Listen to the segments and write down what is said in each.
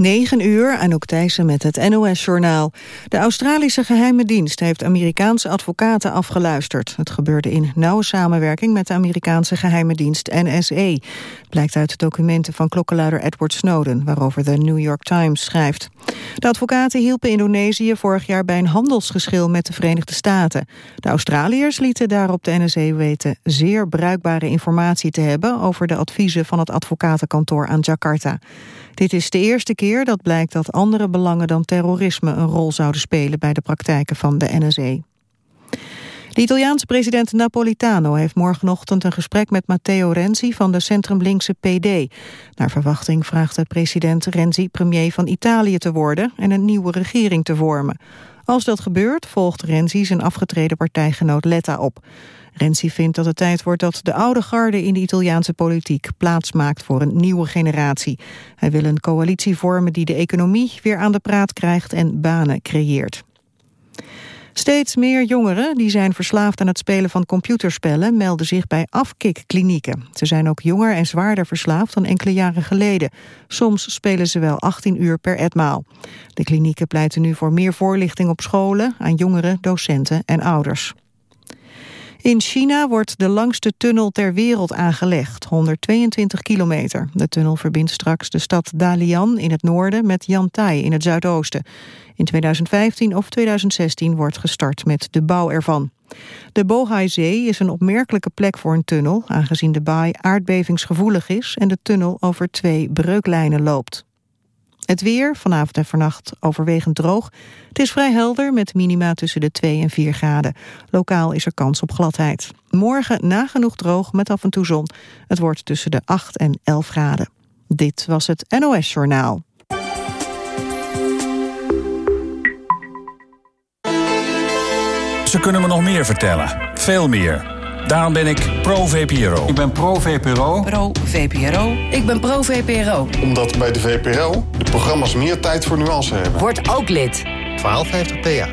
9 uur, Anouk Thijssen met het NOS-journaal. De Australische geheime dienst heeft Amerikaanse advocaten afgeluisterd. Het gebeurde in nauwe samenwerking met de Amerikaanse geheime dienst NSA. Blijkt uit documenten van klokkenluider Edward Snowden... waarover de New York Times schrijft. De advocaten hielpen Indonesië vorig jaar bij een handelsgeschil met de Verenigde Staten. De Australiërs lieten daarop de NSA weten zeer bruikbare informatie te hebben... over de adviezen van het advocatenkantoor aan Jakarta. Dit is de eerste keer dat blijkt dat andere belangen dan terrorisme een rol zouden spelen bij de praktijken van de NSE. De Italiaanse president Napolitano heeft morgenochtend een gesprek met Matteo Renzi van de centrumlinkse PD. Naar verwachting vraagt de president Renzi premier van Italië te worden en een nieuwe regering te vormen. Als dat gebeurt volgt Renzi zijn afgetreden partijgenoot Letta op. Renzi vindt dat het tijd wordt dat de oude garde in de Italiaanse politiek plaats maakt voor een nieuwe generatie. Hij wil een coalitie vormen die de economie weer aan de praat krijgt en banen creëert. Steeds meer jongeren die zijn verslaafd aan het spelen van computerspellen melden zich bij afkikklinieken. Ze zijn ook jonger en zwaarder verslaafd dan enkele jaren geleden. Soms spelen ze wel 18 uur per etmaal. De klinieken pleiten nu voor meer voorlichting op scholen aan jongeren, docenten en ouders. In China wordt de langste tunnel ter wereld aangelegd, 122 kilometer. De tunnel verbindt straks de stad Dalian in het noorden met Yantai in het zuidoosten. In 2015 of 2016 wordt gestart met de bouw ervan. De Bohai-zee is een opmerkelijke plek voor een tunnel... aangezien de baai aardbevingsgevoelig is en de tunnel over twee breuklijnen loopt. Het weer, vanavond en vannacht overwegend droog. Het is vrij helder met minima tussen de 2 en 4 graden. Lokaal is er kans op gladheid. Morgen nagenoeg droog met af en toe zon. Het wordt tussen de 8 en 11 graden. Dit was het NOS Journaal. Ze kunnen me nog meer vertellen. Veel meer. Daarom ben ik pro-VPRO. Ik ben pro-VPRO. Pro-VPRO. Ik ben pro-VPRO. Omdat bij de VPRO de programma's meer tijd voor nuance hebben. Word ook lid. 1250 PA.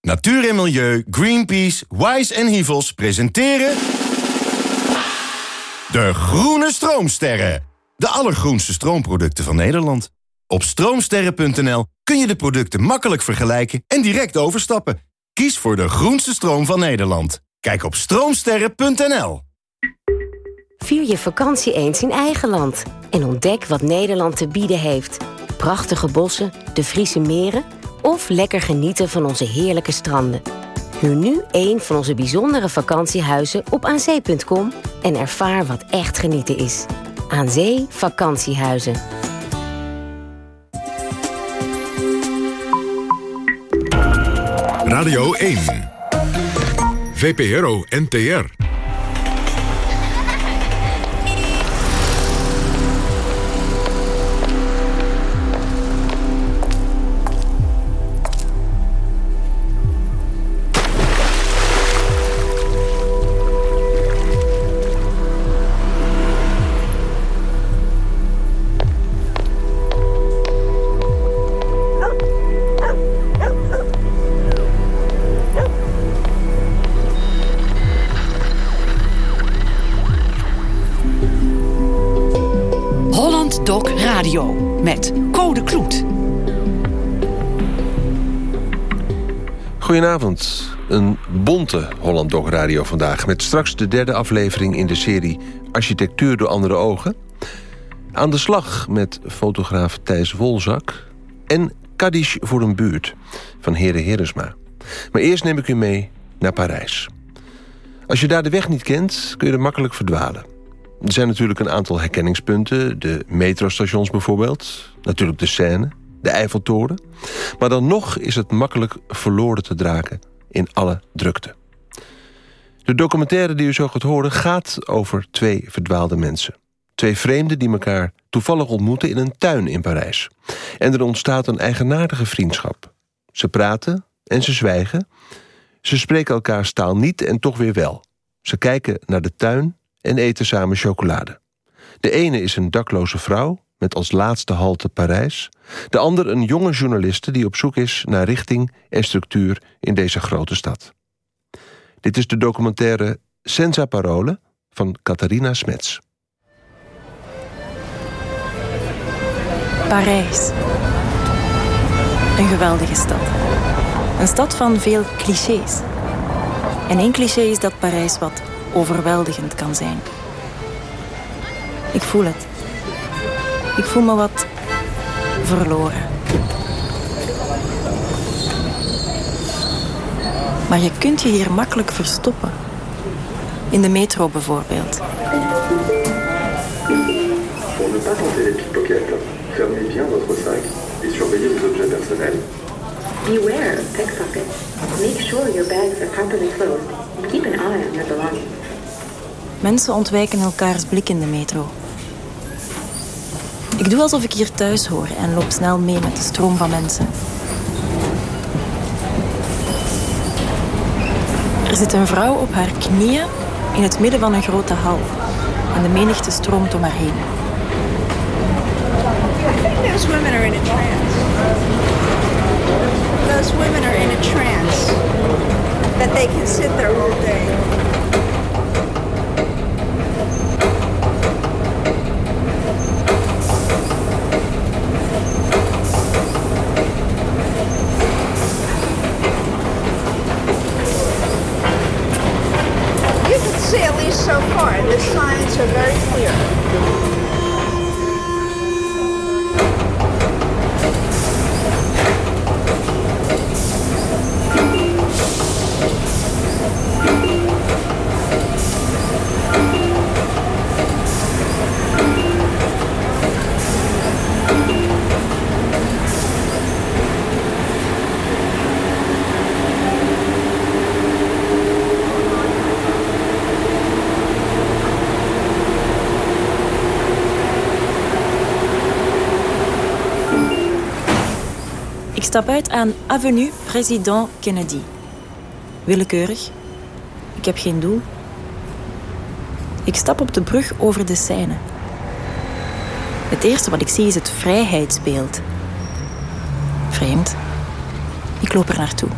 Natuur en Milieu, Greenpeace, Wise en Hivels presenteren... De Groene Stroomsterren. De allergroenste stroomproducten van Nederland. Op stroomsterren.nl kun je de producten makkelijk vergelijken en direct overstappen. Kies voor de groenste stroom van Nederland. Kijk op stroomsterren.nl. Vier je vakantie eens in eigen land. En ontdek wat Nederland te bieden heeft. Prachtige bossen, de Friese meren... of lekker genieten van onze heerlijke stranden. Huur nu een van onze bijzondere vakantiehuizen op aanzee.com... en ervaar wat echt genieten is. Aan Zee Vakantiehuizen. Radio 1. VPRO NTR. Met Code Kloet. Goedenavond. Een bonte Holland Dog Radio vandaag... met straks de derde aflevering in de serie Architectuur door andere ogen. Aan de slag met fotograaf Thijs Wolzak... en Kaddish voor een buurt van Heren Heresma. Maar eerst neem ik u mee naar Parijs. Als je daar de weg niet kent, kun je er makkelijk verdwalen. Er zijn natuurlijk een aantal herkenningspunten. De metrostations bijvoorbeeld. Natuurlijk de Seine, de Eiffeltoren. Maar dan nog is het makkelijk verloren te draken in alle drukte. De documentaire die u zo gaat horen gaat over twee verdwaalde mensen. Twee vreemden die elkaar toevallig ontmoeten in een tuin in Parijs. En er ontstaat een eigenaardige vriendschap. Ze praten en ze zwijgen. Ze spreken elkaars taal niet en toch weer wel. Ze kijken naar de tuin en eten samen chocolade. De ene is een dakloze vrouw met als laatste halte Parijs. De ander een jonge journaliste die op zoek is naar richting en structuur in deze grote stad. Dit is de documentaire Senza Parole van Catharina Smets. Parijs. Een geweldige stad. Een stad van veel clichés. En één cliché is dat Parijs wat overweldigend kan zijn. Ik voel het. Ik voel me wat verloren. Maar je kunt je hier makkelijk verstoppen. In de metro bijvoorbeeld. Pour ne pas tenter les pickpockets, fermez bien votre sac et surveillez vos objets personnels. Beware of pickpockets. Make sure your bags are properly closed and keep an eye on your belongings. Mensen ontwijken elkaars blik in de metro. Ik doe alsof ik hier thuis hoor en loop snel mee met de stroom van mensen. Er zit een vrouw op haar knieën in het midden van een grote hal. En de menigte stroomt om haar heen. Those women are in a trance. In trance. That they can sit there all day. So far. The signs are very clear. Stap uit aan Avenue President Kennedy. Willekeurig. Ik heb geen doel. Ik stap op de brug over de Seine. Het eerste wat ik zie is het vrijheidsbeeld. Vreemd. Ik loop er naartoe.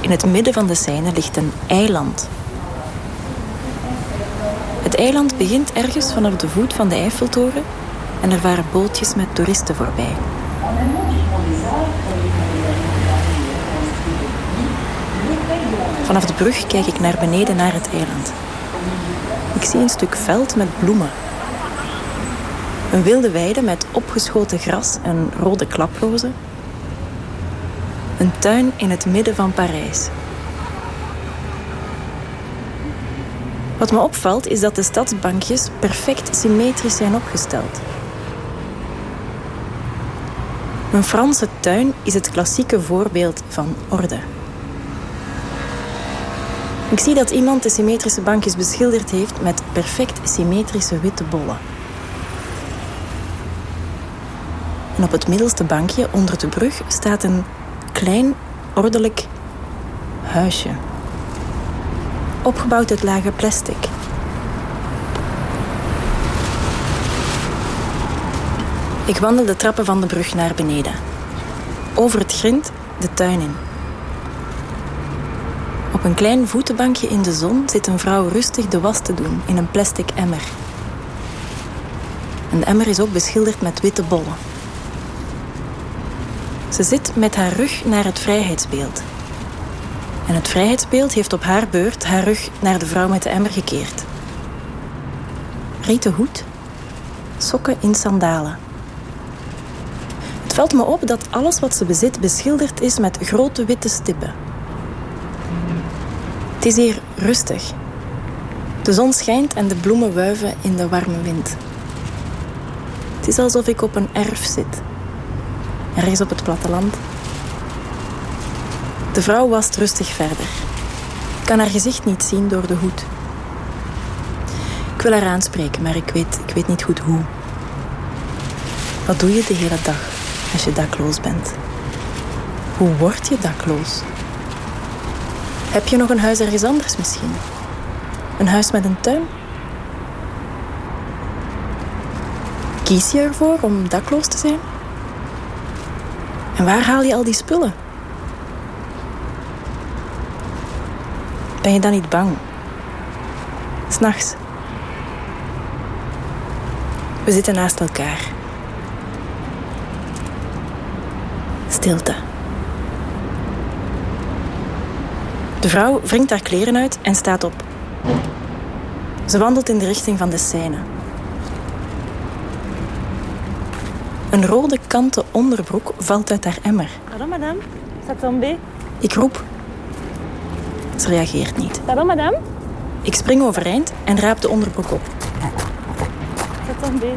In het midden van de Seine ligt een eiland. Het eiland begint ergens vanaf de voet van de Eiffeltoren en er varen bootjes met toeristen voorbij. Vanaf de brug kijk ik naar beneden naar het eiland. Ik zie een stuk veld met bloemen. Een wilde weide met opgeschoten gras en rode klaprozen. Een tuin in het midden van Parijs. Wat me opvalt is dat de stadsbankjes perfect symmetrisch zijn opgesteld. Een Franse tuin is het klassieke voorbeeld van orde. Ik zie dat iemand de symmetrische bankjes beschilderd heeft met perfect symmetrische witte bollen. En op het middelste bankje onder de brug staat een klein, ordelijk huisje. Opgebouwd uit lage plastic. Ik wandel de trappen van de brug naar beneden. Over het grind de tuin in. Op een klein voetenbankje in de zon zit een vrouw rustig de was te doen in een plastic emmer. De emmer is ook beschilderd met witte bollen. Ze zit met haar rug naar het vrijheidsbeeld. En het vrijheidsbeeld heeft op haar beurt haar rug naar de vrouw met de emmer gekeerd. Rieten hoed, sokken in sandalen. Het valt me op dat alles wat ze bezit beschilderd is met grote witte stippen. Het is hier rustig. De zon schijnt en de bloemen wuiven in de warme wind. Het is alsof ik op een erf zit. Ergens op het platteland. De vrouw wast rustig verder. Ik kan haar gezicht niet zien door de hoed. Ik wil haar aanspreken, maar ik weet, ik weet niet goed hoe. Wat doe je de hele dag als je dakloos bent? Hoe word je dakloos? Heb je nog een huis ergens anders misschien? Een huis met een tuin? Kies je ervoor om dakloos te zijn? En waar haal je al die spullen? Ben je dan niet bang? S'nachts. We zitten naast elkaar. Stilte. De vrouw wringt haar kleren uit en staat op. Ze wandelt in de richting van de Seine. Een rode kanten onderbroek valt uit haar emmer. Pardon, madame? Ça tombé? Ik roep. Ze reageert niet. Pardon, madame? Ik spring overeind en raap de onderbroek op. Ça tombé.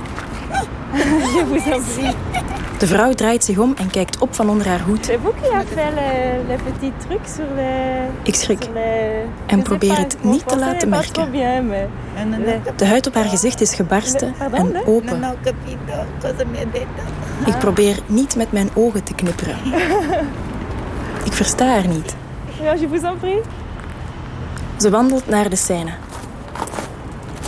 Je vous en prie. De vrouw draait zich om en kijkt op van onder haar hoed. Le... Ik schrik en probeer het niet te laten merken. De huid op haar gezicht is gebarsten en open. Ik probeer niet met mijn ogen te knipperen. Ik versta haar niet. Ja, je vous en prie. Ze wandelt naar de Seine.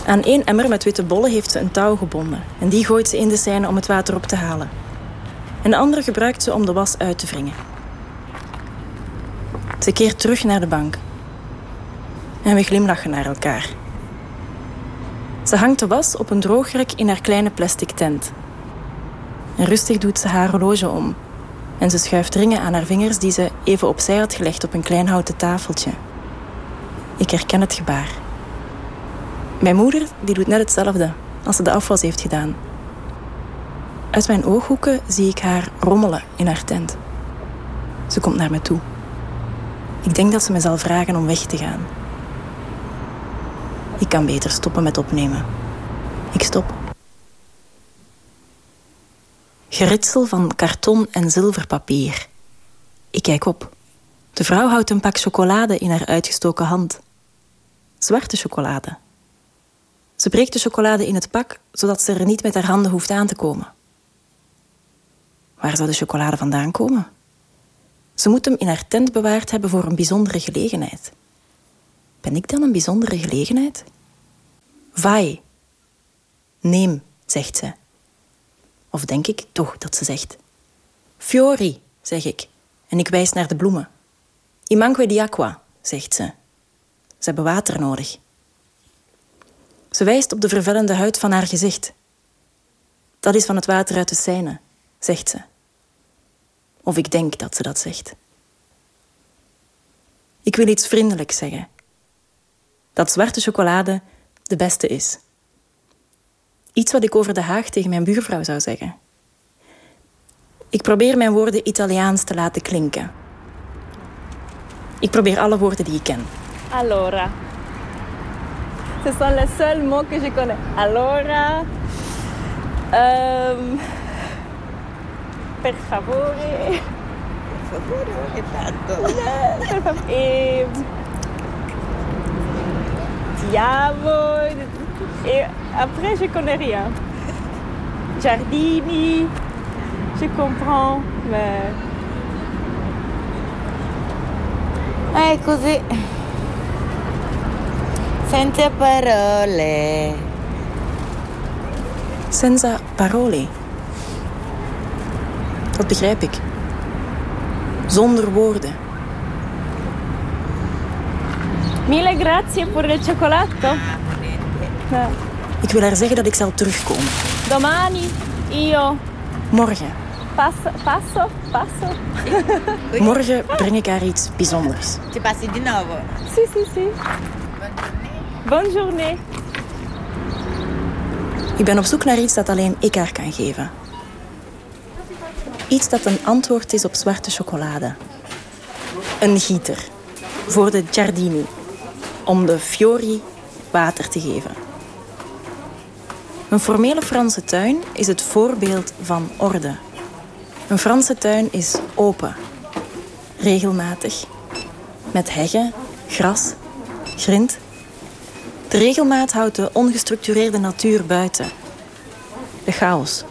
Aan één emmer met witte bollen heeft ze een touw gebonden. En die gooit ze in de Seine om het water op te halen. En de andere gebruikt ze om de was uit te wringen. Ze keert terug naar de bank. En we glimlachen naar elkaar. Ze hangt de was op een droogrek in haar kleine plastic tent. En rustig doet ze haar horloge om. En ze schuift ringen aan haar vingers die ze even opzij had gelegd op een klein houten tafeltje. Ik herken het gebaar. Mijn moeder die doet net hetzelfde als ze de afwas heeft gedaan. Uit mijn ooghoeken zie ik haar rommelen in haar tent. Ze komt naar me toe. Ik denk dat ze me zal vragen om weg te gaan. Ik kan beter stoppen met opnemen. Ik stop. Geritsel van karton en zilverpapier. Ik kijk op. De vrouw houdt een pak chocolade in haar uitgestoken hand. Zwarte chocolade. Ze breekt de chocolade in het pak, zodat ze er niet met haar handen hoeft aan te komen. Waar zou de chocolade vandaan komen? Ze moet hem in haar tent bewaard hebben voor een bijzondere gelegenheid. Ben ik dan een bijzondere gelegenheid? Vai. Neem, zegt ze. Of denk ik toch dat ze zegt. Fiori, zeg ik. En ik wijs naar de bloemen. I di acqua, zegt ze. Ze hebben water nodig. Ze wijst op de vervellende huid van haar gezicht. Dat is van het water uit de Seine, zegt ze. Of ik denk dat ze dat zegt. Ik wil iets vriendelijks zeggen. Dat zwarte chocolade de beste is. Iets wat ik over de Haag tegen mijn buurvrouw zou zeggen. Ik probeer mijn woorden Italiaans te laten klinken. Ik probeer alle woorden die ik ken. Allora. Ce sont les seuls mots que je connais. Allora. Um, per favore. Per favore, ogni tanto. Per favore. E, ti amo. Et après, je connais rien. Giardini. Je comprends, mais... È così. Senza parole. Senza parole. Dat begrijp ik. Zonder woorden. Mille grazie per il cioccolato. Ja. Ik wil haar zeggen dat ik zal terugkomen. Domani io Morgen. passo, passo, passo. Morgen breng ik haar iets bijzonders. Ci passi di nuovo? Si, si, si. Bonne journée. Ik ben op zoek naar iets dat alleen ik haar kan geven. Iets dat een antwoord is op zwarte chocolade. Een gieter. Voor de giardini. Om de fiori water te geven. Een formele Franse tuin is het voorbeeld van orde. Een Franse tuin is open. Regelmatig. Met heggen, gras, grind. De regelmaat houdt de ongestructureerde natuur buiten. De chaos.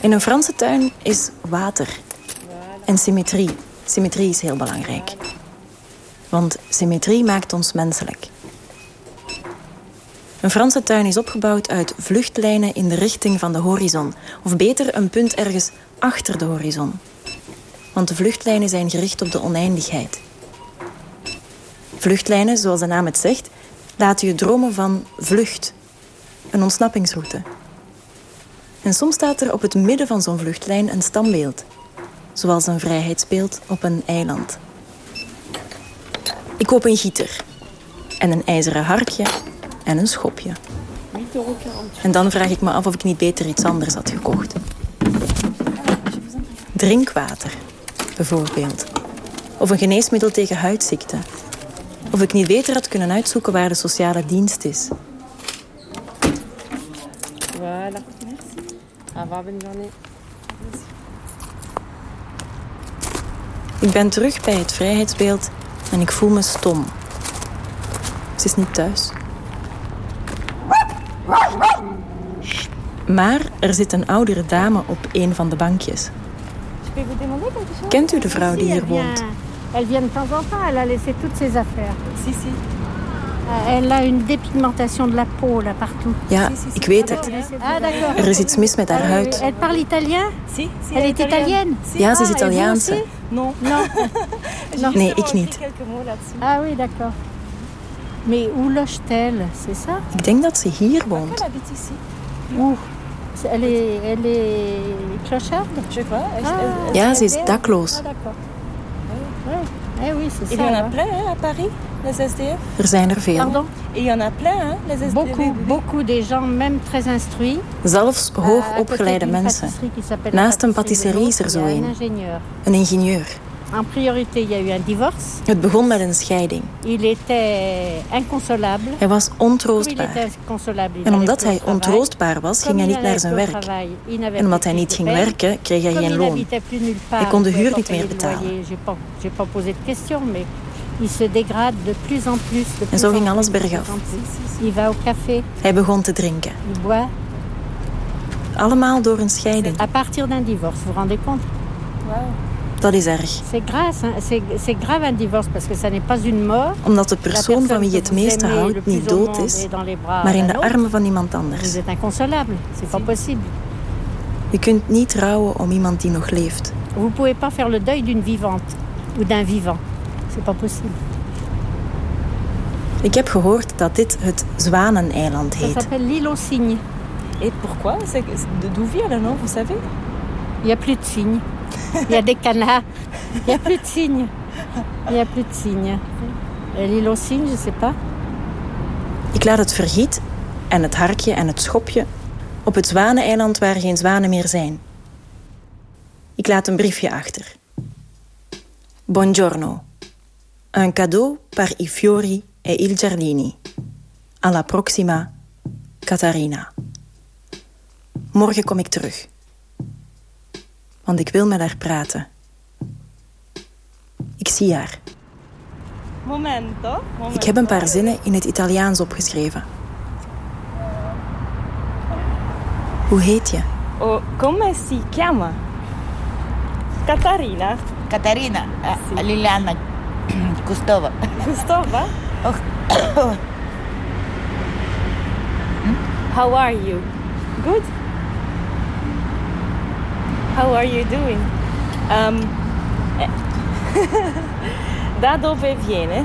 In een Franse tuin is water. En symmetrie. Symmetrie is heel belangrijk. Want symmetrie maakt ons menselijk. Een Franse tuin is opgebouwd uit vluchtlijnen in de richting van de horizon. Of beter, een punt ergens achter de horizon. Want de vluchtlijnen zijn gericht op de oneindigheid. Vluchtlijnen, zoals de naam het zegt, laten je dromen van vlucht. Een ontsnappingsroute. En soms staat er op het midden van zo'n vluchtlijn een standbeeld. zoals een vrijheidsbeeld op een eiland. Ik koop een gieter en een ijzeren harkje en een schopje. En dan vraag ik me af of ik niet beter iets anders had gekocht. Drinkwater, bijvoorbeeld. Of een geneesmiddel tegen huidziekten. Of ik niet beter had kunnen uitzoeken waar de sociale dienst is. Au revoir, bonne journée. Ik ben terug bij het vrijheidsbeeld en ik voel me stom. Ze is niet thuis. Maar er zit een oudere dame op een van de bankjes. Kent u de vrouw die hier woont? Elle vient de temps en temps, elle a laissé toutes ses affaires. Si, si. Elle a une dépigmentation de la peau là partout. Ja, ik weet het. Ah, d'accord. Er is iets mis met haar huid. Elle parle italien? Si, si, Elle est italienne? Ja, ze is Ah, Italiaanse. Non. Non. Nee, ik niet. Ah oui, d'accord. Mais où loge-t-elle? C'est ça? Ik denk dat ze hier woont. Elle habite ici. Où C'est- elle est, elle est clocharde Je vois. Elle- Ah, Ja, ze is dakloos. Ah, d'accord. Eh oui, c'est Il ça. y en a plein hein, à Paris, les SDF. Er zijn er veel. Pardon Il y en a plein, hein, les SDF. Beaucoup, beaucoup des gens, même très instruits. Zelfs Euh, à hoog côté opgeleide d'une mensen. Naast een patisserie is er zo il een. un ingénieur. Een ingenieur. En priorité, il y a eu un divorce. Het begon met een scheiding. Il était inconsolable. Hij was ontroostbaar. En omdat hij ontroostbaar was, ging hij il niet naar zijn werk. En omdat hij niet ging werken, kreeg hij geen il loon. n'habitait plus nulle part, Hij kon de il huur niet meer betalen. loyer. J'ai pas, j'ai pas posé de questions, mais il se dégrade de plus en zo ging alles bergaf. Hij begon te drinken. Allemaal door een scheiding. À partir d'un divorce, vous vous rendez compte Dat is erg. C'est grave, hein. c'est, c'est grave un divorce parce que ça n'est pas une mort. Omdat de persoon van wie je het meeste houdt niet dood is, maar in de armen van iemand anders. Êtes inconsolable, c'est pas possible. Je kunt niet rouwen om iemand die nog leeft. Vous pouvez pas faire le deuil d'une vivante ou d'un vivant. C'est pas possible. Ik heb gehoord dat dit het Zwaneneiland heet. s'appelle l'île aux cygnes. Et pourquoi C'est- c'est- D'où vient le nom, vous savez Il n'y a plus de cygnes. Il y a des. Il n'y a de cygnes. Il cygnes, je sais pas. Ik laat het vergiet en het harkje en het schopje op het Zwaneneiland waar geen zwanen meer zijn. Ik laat een briefje achter. Buongiorno. Un cadeau par i fiori e il giardini. Alla prossima, Catarina. Morgen kom ik terug. Want ik wil met haar praten. Ik zie haar. Momento. Ik heb een paar zinnen in het Italiaans opgeschreven. Hoe heet je? Oh, come si chiama? Catarina. Catarina, eh, Liliana Kustova. Gustava? How are you? Good? How are you doing? Um, eh, da dove viene?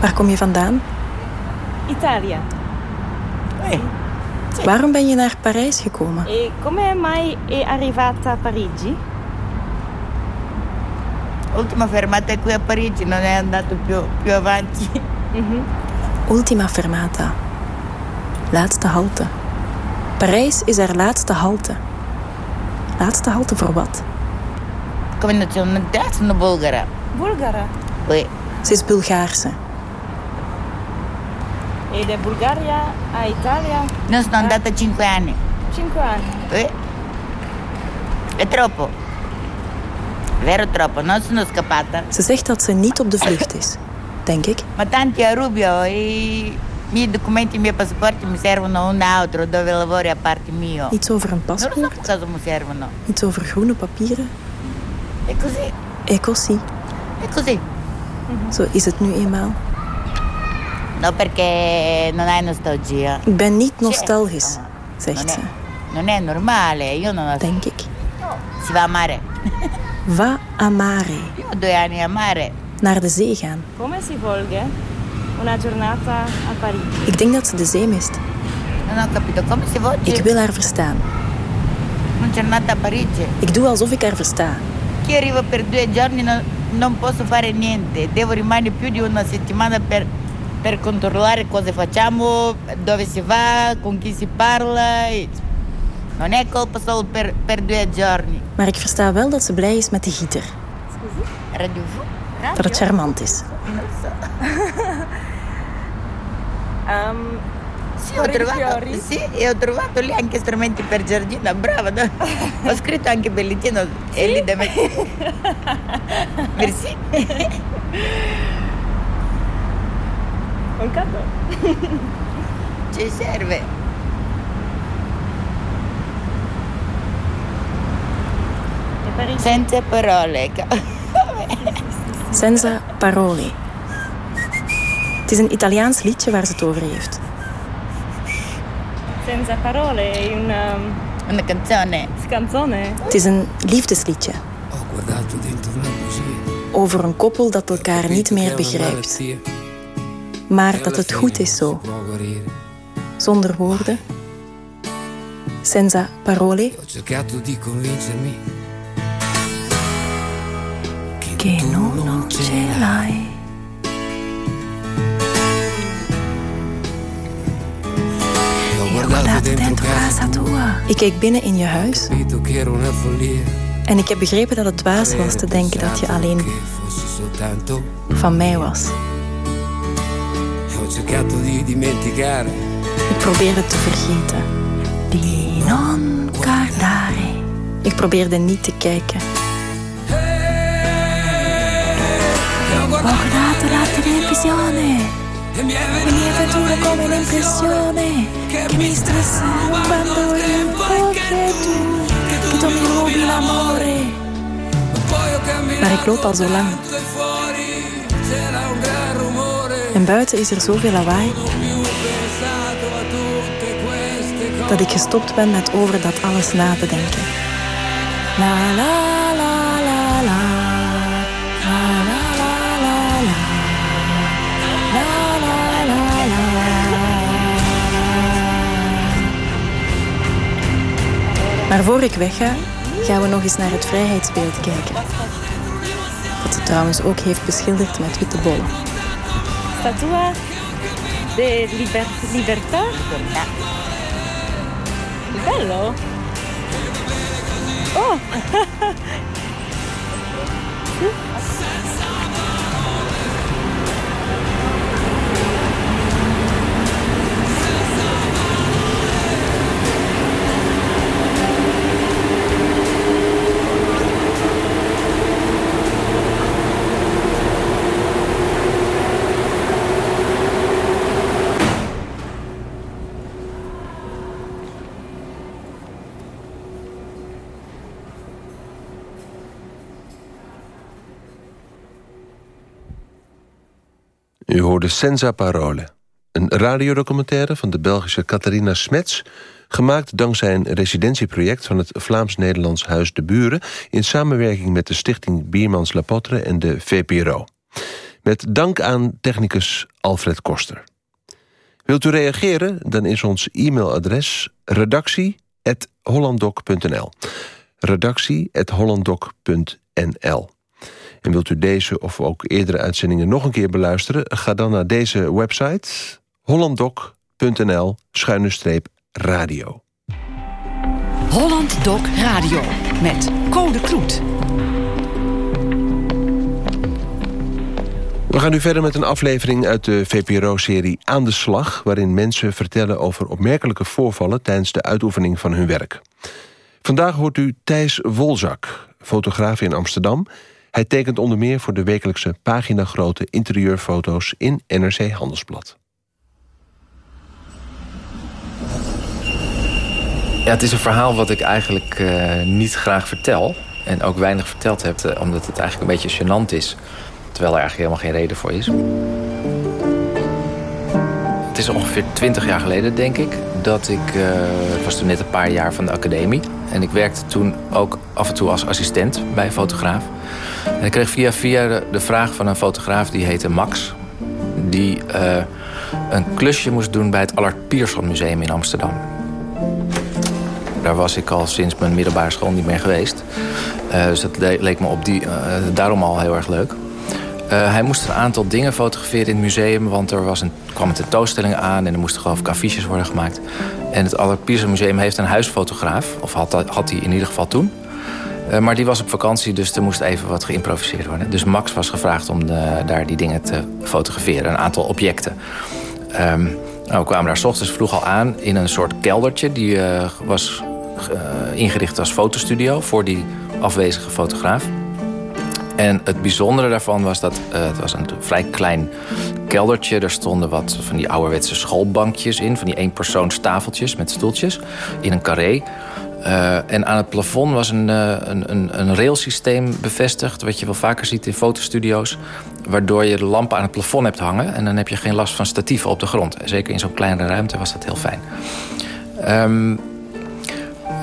Waar kom je vandaan? Italia. Waarom ben je naar Parijs gekomen? E come mai è arrivata a Parigi? Ultima fermata qui a Parigi, non è andato più, più avanti. Ultima fermata. Laatste halte. Parijs is haar laatste halte. Laatste halte voor wat? Sono bulgara. Bulgara. Oui. Ze is Bulgaarse. E da Bulgaria a Italia? Non sono andata cinque anni. Cinque anni. Oui. È troppo. Vero troppo, non sono scappata. Ze zegt dat ze niet op de vlucht is. Denk ik. Ma tanti a Rubio e miei documenti, i miei passaporti mi servono un altro dove lavori a parte mio. Iets over een paspoort. cosa mi servono. Iets over groene papieren. È così, E così. è così. Zo is het nu eenmaal. No, perché non hai nostalgia. Ik ben niet nostalgisch, zegt ze. non è normale, io non ho... Denk ik. Si va a mare. Va a mare. Io due anni a mare. Naar de zee gaan. Come si volge una giornata a Parigi? Ik denk dat ze de zee mist. Non ho capito come si volge Ik wil haar verstaan. una giornata a Parigi. Ik doe alsof ik haar versta. Perché arrivo per due giorni non, posso fare niente, devo rimanere più di una settimana per, per controllare cosa facciamo, dove si va, con chi si parla. e- Non è colpa solo per, per due giorni. Maar ik versta wel dat ze blij is met de gieter. Radio Dat het charmant is. Ehm, Sì, ho trovato, sì, e ho trovato lì anche strumenti per giardino, brava. no? Ho scritto anche Bellitino e lì da me. Merci. Un cadeau. Ci serve. Senza parole. Senza parole. Het is een Italiaans liedje waar ze het over heeft. Senza parole un... Um, una canzone. Canzone. Het is een liefdesliedje. Over een koppel dat elkaar niet meer begrijpt. Maar dat het goed is zo. Zonder woorden. Senza parole. Ho cercato di convincermi Che no, non ce l'hai. Dentro casa tua. Ik keek binnen in je huis en ik heb begrepen dat het dwaas was te denken dat je alleen van mij was. Ik probeerde te vergeten. Di non guardare. Ik probeerde niet te kijken. La televisione mi è venuta come l'impressione che mi stesse rubando il che tu, che tu mi rubi l'amore. Maar ik loop al zo lang. c'era un gran rumore En buiten is er zoveel lawaai dat ik gestopt ben met over dat alles na te denken. La la Maar voor ik wegga, gaan we nog eens naar het vrijheidsbeeld kijken. Dat ze trouwens ook heeft beschilderd met witte bollen. Statua de liber libertà. Bello. Oh. hoorde Senza Parole. Een radiodocumentaire van de Belgische Catharina Smets... gemaakt dankzij een residentieproject van het Vlaams-Nederlands Huis de Buren... in samenwerking met de stichting Biermans Lapotre en de VPRO. Met dank aan technicus Alfred Koster. Wilt u reageren? Dan is ons e-mailadres redactie.hollanddoc.nl redactie.hollanddoc.nl en wilt u deze of ook eerdere uitzendingen nog een keer beluisteren? Ga dan naar deze website hollanddoc.nl schuine streep radio. Holland Doc Radio met Code Kloet. We gaan nu verder met een aflevering uit de VPRO-serie Aan de Slag... waarin mensen vertellen over opmerkelijke voorvallen... tijdens de uitoefening van hun werk. Vandaag hoort u Thijs Wolzak, fotograaf in Amsterdam... Hij tekent onder meer voor de wekelijkse paginagrote interieurfoto's in NRC Handelsblad. Ja, het is een verhaal wat ik eigenlijk uh, niet graag vertel. En ook weinig verteld heb, uh, omdat het eigenlijk een beetje gênant is. Terwijl er eigenlijk helemaal geen reden voor is. Het is ongeveer twintig jaar geleden, denk ik, dat ik... Uh, ik was toen net een paar jaar van de academie. En ik werkte toen ook af en toe als assistent bij een fotograaf. En ik kreeg via via de, vraag van een fotograaf, die heette Max... die uh, een klusje moest doen bij het Allard Pierson Museum in Amsterdam. daar was ik al sinds mijn middelbare school niet meer geweest. Uh, dus dat leek me op die, uh, daarom al heel erg leuk. Hij moest een aantal dingen fotograferen in het museum... want er was een, kwam een tentoonstelling aan en er moesten geloof ik worden gemaakt. En het Allard Pisa Museum heeft een huisfotograaf. Of had, had hij in ieder geval toen. Uh, maar die was op vakantie, dus er moest even wat geïmproviseerd worden. Dus Max was gevraagd om de, daar die dingen te fotograferen. Een aantal objecten. Um, nou, we kwamen daar s ochtends vroeg al aan in een soort keldertje. Die uh, was ingericht als fotostudio voor die afwezige fotograaf. En het bijzondere daarvan was dat het was een vrij klein keldertje. Er stonden wat van die ouderwetse schoolbankjes in. Van die eenpersoonstafeltjes met stoeltjes in een carré. Uh, en aan het plafond was een, uh, een, een, een railsysteem bevestigd... wat je wel vaker ziet in fotostudio's... waardoor je de lampen aan het plafond hebt hangen... en dan heb je geen last van statieven op de grond. Zeker in zo'n kleine ruimte was dat heel fijn. Um, uh,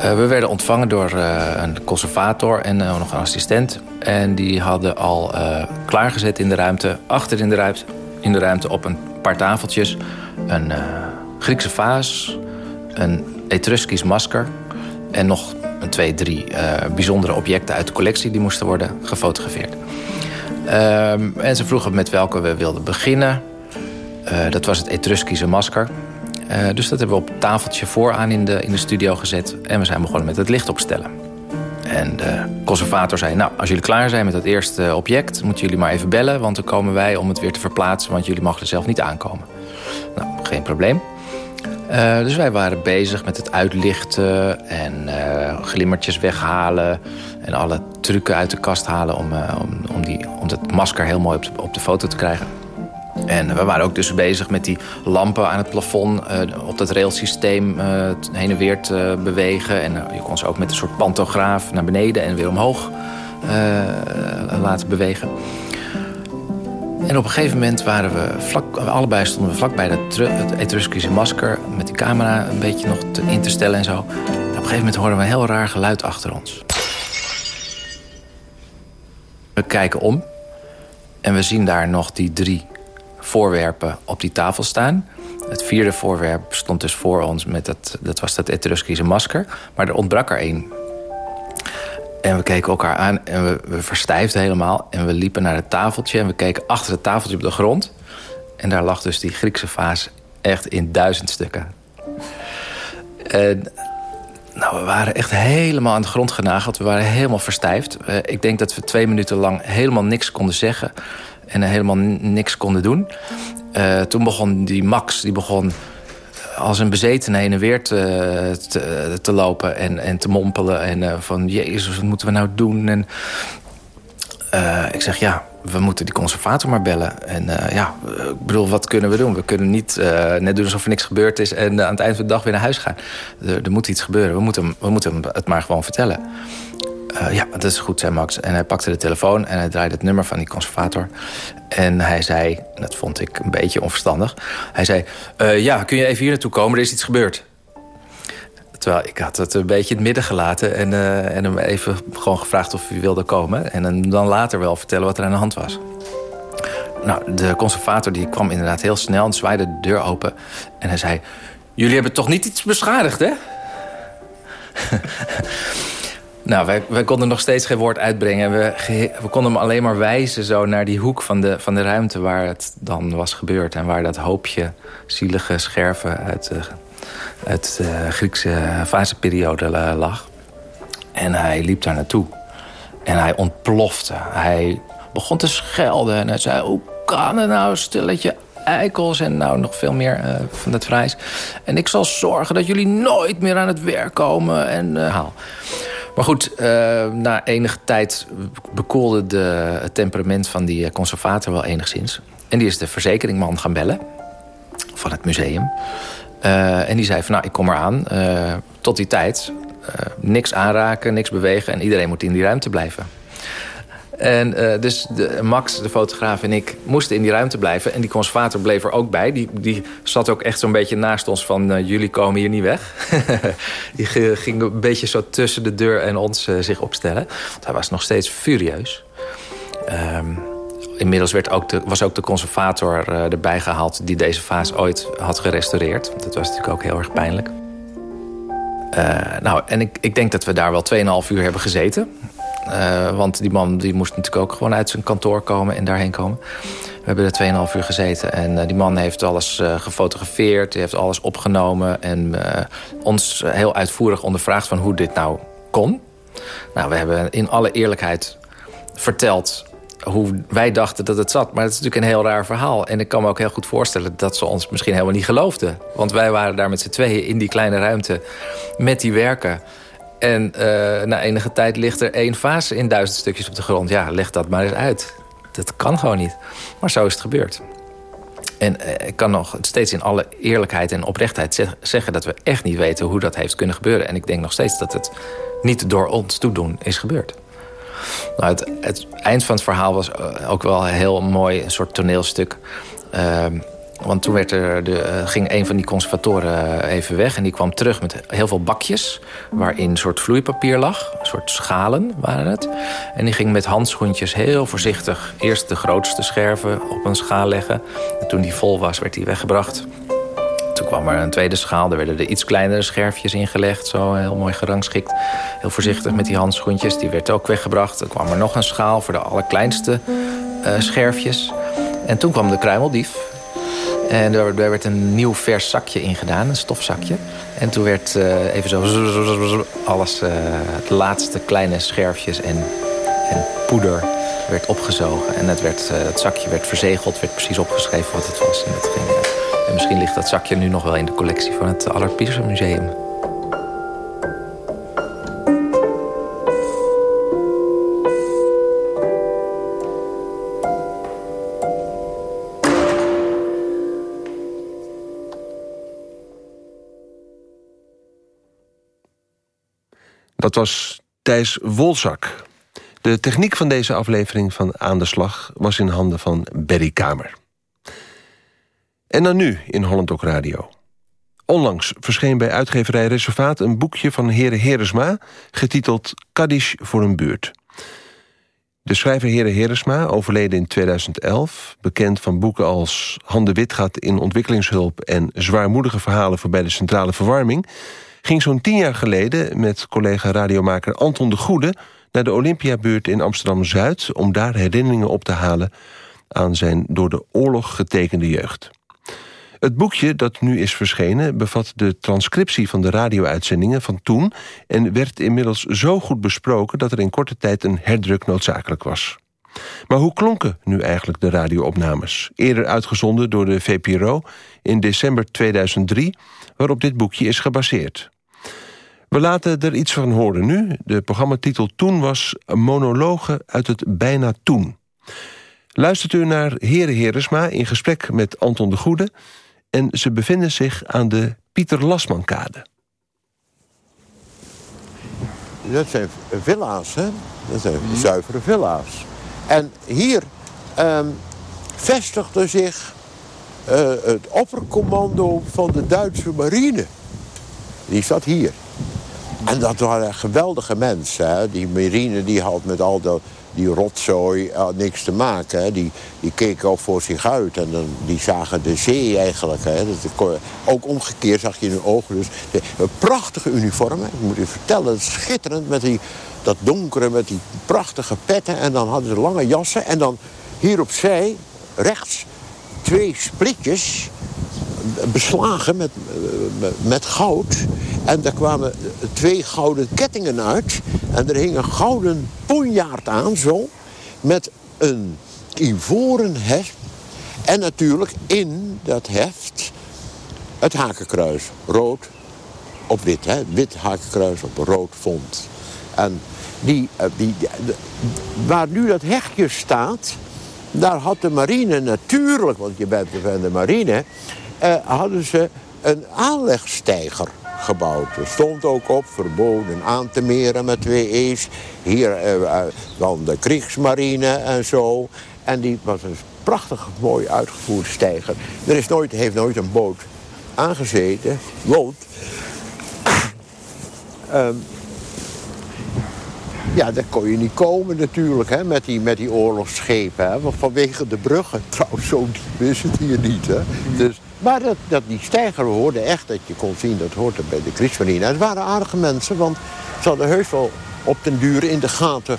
we werden ontvangen door een conservator en nog een assistent. En die hadden al klaargezet in de ruimte, achter in de ruimte, in de ruimte op een paar tafeltjes... een Griekse vaas, een Etruskisch masker... en nog een twee, drie bijzondere objecten uit de collectie... die moesten worden gefotografeerd. Ehm, en ze vroegen met welke we wilden beginnen. dat was het Etruskische masker... Uh, dus dat hebben we op het tafeltje vooraan in de, in de studio gezet. En we zijn begonnen met het licht opstellen. En de conservator zei, nou, als jullie klaar zijn met het eerste object... moeten jullie maar even bellen, want dan komen wij om het weer te verplaatsen... want jullie mogen er zelf niet aankomen. Nou, geen probleem. Uh, dus wij waren bezig met het uitlichten en uh, glimmertjes weghalen... en alle trucken uit de kast halen om, om, om, die, om het masker heel mooi op de, op de foto te krijgen. En we waren ook dus bezig met die lampen aan het plafond... Op dat railsysteem heen en weer te bewegen. En je kon ze ook met een soort pantograaf naar beneden en weer omhoog laten bewegen. En op een gegeven moment waren we vlak, allebei stonden we vlakbij dat het Etruskische masker... met die camera een beetje nog te, in te stellen en zo. Op een gegeven moment hoorden we een heel raar geluid achter ons. We kijken om en we zien daar nog die drie voorwerpen op die tafel staan. Het vierde voorwerp stond dus voor ons, met dat, dat was dat Etruskische masker. Maar er ontbrak er één. En we keken elkaar aan en we, we verstijfden helemaal. En we liepen naar het tafeltje en we keken achter het tafeltje op de grond. En daar lag dus die Griekse vaas echt in duizend stukken. En nou, we waren echt helemaal aan de grond genageld. We waren helemaal verstijfd. Ik denk dat we twee minuten lang helemaal niks konden zeggen en helemaal niks konden doen. Uh, toen begon die Max, die begon als een bezeten heen en weer te, te, te lopen en, en te mompelen. En uh, van, jezus, wat moeten we nou doen? En uh, ik zeg, ja, we moeten die conservator maar bellen. En ja, ik bedoel, wat kunnen we doen? We kunnen niet net doen alsof er niks gebeurd is... en aan het eind van de dag weer naar huis gaan. Er, er moet iets gebeuren. We moeten, we moeten het maar gewoon vertellen. Uh, ja, dat is goed, zei Max. En hij pakte de telefoon en hij draaide het nummer van die conservator. En hij zei, dat vond ik een beetje onverstandig... hij zei, uh, ja, kun je even hier naartoe komen? Er is iets gebeurd. Terwijl ik had het een beetje in het midden gelaten... en, uh, en hem even gewoon gevraagd of hij wilde komen... en dan later wel vertellen wat er aan de hand was. Nou, de conservator die kwam inderdaad heel snel... en zwaaide de deur open en hij zei... jullie hebben toch niet iets beschadigd, hè? Nou, wij, wij, konden nog steeds geen woord uitbrengen. We, we konden hem alleen maar wijzen zo naar die hoek van de, van de ruimte... waar het dan was gebeurd. En waar dat hoopje zielige scherven uit de, uit de Griekse faseperiode lag. En hij liep daar naartoe. En hij ontplofte. Hij begon te schelden en hij zei... hoe kan het nou, stilletje eikels en nou nog veel meer van dat vrijs. En ik zal zorgen dat jullie nooit meer aan het werk komen en uh, haal. Maar goed, uh, na enige tijd bekoelde de, het temperament van die conservator wel enigszins. En die is de verzekeringman gaan bellen van het museum. Uh, en die zei van nou, ik kom eraan. Uh, tot die tijd, niks aanraken, niks bewegen... en iedereen moet in die ruimte blijven. En uh, dus de, Max, de fotograaf en ik moesten in die ruimte blijven. En die conservator bleef er ook bij. Die, die zat ook echt zo'n beetje naast ons van... Uh, jullie komen hier niet weg. die ging een beetje zo tussen de deur en ons uh, zich opstellen. Want hij was nog steeds furieus. Um, inmiddels werd ook de, was ook de conservator erbij gehaald... die deze vaas ooit had gerestaureerd. Dat was natuurlijk ook heel erg pijnlijk. nou, en ik, ik denk dat we daar wel 2,5 uur hebben gezeten. Uh, want die man die moest natuurlijk ook gewoon uit zijn kantoor komen en daarheen komen. We hebben er 2,5 uur gezeten en uh, die man heeft alles uh, gefotografeerd, heeft alles opgenomen en ons heel uitvoerig ondervraagd van hoe dit nou kon. Nou, we hebben in alle eerlijkheid verteld hoe wij dachten dat het zat. Maar het is natuurlijk een heel raar verhaal. En ik kan me ook heel goed voorstellen dat ze ons misschien helemaal niet geloofden. Want wij waren daar met z'n tweeën in die kleine ruimte met die werken. En uh, na enige tijd ligt er één vaas in duizend stukjes op de grond. Ja, leg dat maar eens uit. Dat kan gewoon niet. Maar zo is het gebeurd. En uh, ik kan nog steeds in alle eerlijkheid en oprechtheid zeggen... dat we echt niet weten hoe dat heeft kunnen gebeuren. En ik denk nog steeds dat het niet door ons toedoen is gebeurd. Nou, het, het, eind van het verhaal was eh, ook wel heel mooi een soort toneelstuk. Uh, want toen werd er de, uh, ging een van die conservatoren uh, even weg... en die kwam terug met heel veel bakjes... waarin een soort vloeipapier lag. Een soort schalen waren het. En die ging met handschoentjes heel voorzichtig... eerst de grootste scherven op een schaal leggen. En toen die vol was, werd die weggebracht. Toen kwam er een tweede schaal. Er werden er iets kleinere scherfjes ingelegd. Zo heel mooi gerangschikt. Heel voorzichtig met die handschoentjes. Die werd ook weggebracht. Toen kwam er nog een schaal voor de allerkleinste uh, scherfjes. En toen kwam de kruimeldief. En er, werd een nieuw vers zakje ingedaan. Een stofzakje. En toen werd uh, even zo... Alles, uh, het laatste kleine scherfjes en, en poeder werd opgezogen. En het, werd, het zakje werd verzegeld. werd precies opgeschreven wat het was. En dat ging... En misschien ligt dat zakje nu nog wel in de collectie van het Allard Pierson Museum. Dat was Thijs Wolzak. De techniek van deze aflevering van Aan de Slag was in handen van Berry Kamer. En dan nu in Holland ook Radio. Onlangs verscheen bij uitgeverij Reservaat een boekje van Heren Heresma... getiteld Kaddish voor een buurt. De schrijver Heren Heresma, overleden in 2011... bekend van boeken als Hande Wit gaat in ontwikkelingshulp... en zwaarmoedige verhalen voorbij de centrale verwarming... ging zo'n tien jaar geleden met collega-radiomaker Anton de Goede... naar de Olympiabuurt in Amsterdam-Zuid... om daar herinneringen op te halen aan zijn door de oorlog getekende jeugd. Het boekje dat nu is verschenen bevat de transcriptie van de radio-uitzendingen van toen... en werd inmiddels zo goed besproken dat er in korte tijd een herdruk noodzakelijk was. Maar hoe klonken nu eigenlijk de radioopnames? Eerder uitgezonden door de VPRO in december 2003... waarop dit boekje is gebaseerd. We laten er iets van horen nu. De programmatitel toen was Monologen uit het bijna toen. Luistert u naar Heren Heresma in gesprek met Anton de Goede... en ze bevinden zich aan de Pieter Lasmankade. Dat zijn villa's, hè? Dat zijn zuivere villa's. En hier um, vestigde zich uh, het oppercommando van de Duitse marine. Die zat hier. En dat waren geweldige mensen. Hè? Die marine die had met al die rotzooi had niks te maken. Hè. Die, die keken ook voor zich uit en dan, die zagen de zee eigenlijk. Hè. Ook omgekeerd zag je in hun ogen. Dus de, prachtige uniformen, ik moet u vertellen, schitterend met die, dat donkere, met die prachtige petten. En dan hadden ze lange jassen en dan hier opzij, rechts, twee splitjes beslagen met, met goud. En daar kwamen twee gouden kettingen uit. En er hing een gouden ponjaard aan, zo. Met een ivoren heft. En natuurlijk in dat heft het hakenkruis. Rood op wit, hè. Wit hakenkruis op rood font. En die, eh, waar nu dat hechtje staat... daar had de marine natuurlijk, want je bent van de marine... Eh, hadden ze een aanlegstijger gebouwd. Er stond ook op, verboden aan te meren met twee E's. Hier eh, dan de Kriegsmarine en zo. En die was een prachtig mooi uitgevoerd stijger. Er is nooit, heeft nooit een boot aangezeten, want... um, ja, daar kon je niet komen natuurlijk, hè, met, die, met die oorlogsschepen. Hè, vanwege de bruggen. Trouwens, zo diep is het hier niet. Hè. Dus maar dat, dat die stijger hoorde echt dat je kon zien... dat hoorde bij de Kriegsmarine. En het waren aardige mensen, want ze hadden heus wel op den duur in de gaten...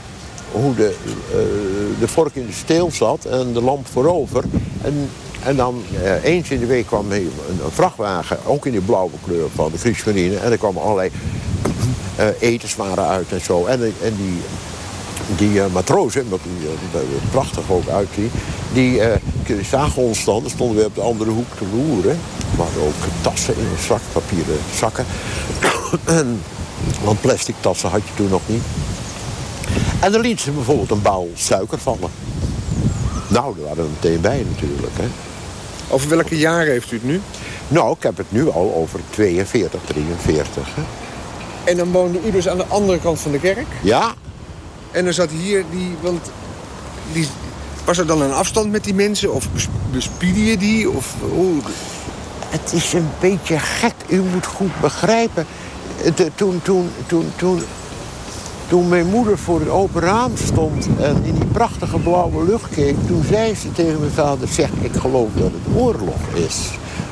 hoe de, eh, de vork in de steel zat en de lamp voorover. En, en dan eh, eens in de week kwam een, vrachtwagen, ook in die blauwe kleur van de Kriegsmarine... en er kwamen allerlei eh etenswaren uit en zo. En, en die die eh, matrozen, wat die eh, er prachtig ook uitzien, die eh, zagen ons dan. Dan stonden we op de andere hoek te loeren. We hadden ook tassen in een zak, papieren zakken. en, want plastic tassen had je toen nog niet. En dan liet ze bijvoorbeeld een bouw suiker vallen. Nou, daar waren we meteen bij natuurlijk. Hè. Over welke jaren heeft u het nu? Nou, ik heb het nu al over 42, 43. Hè. En dan woonde u dus aan de andere kant van de kerk? Ja, En er zat hier die... Want die, was er dan een afstand met die mensen? Of bes- bespiedde je die? Of hoe? Het is een beetje gek. U moet goed begrijpen. De- toen, toen, toen, toen, toen mijn moeder voor het open raam stond... en in die prachtige blauwe lucht keek... toen zei ze tegen mijn vader... zeg, ik geloof dat het oorlog is.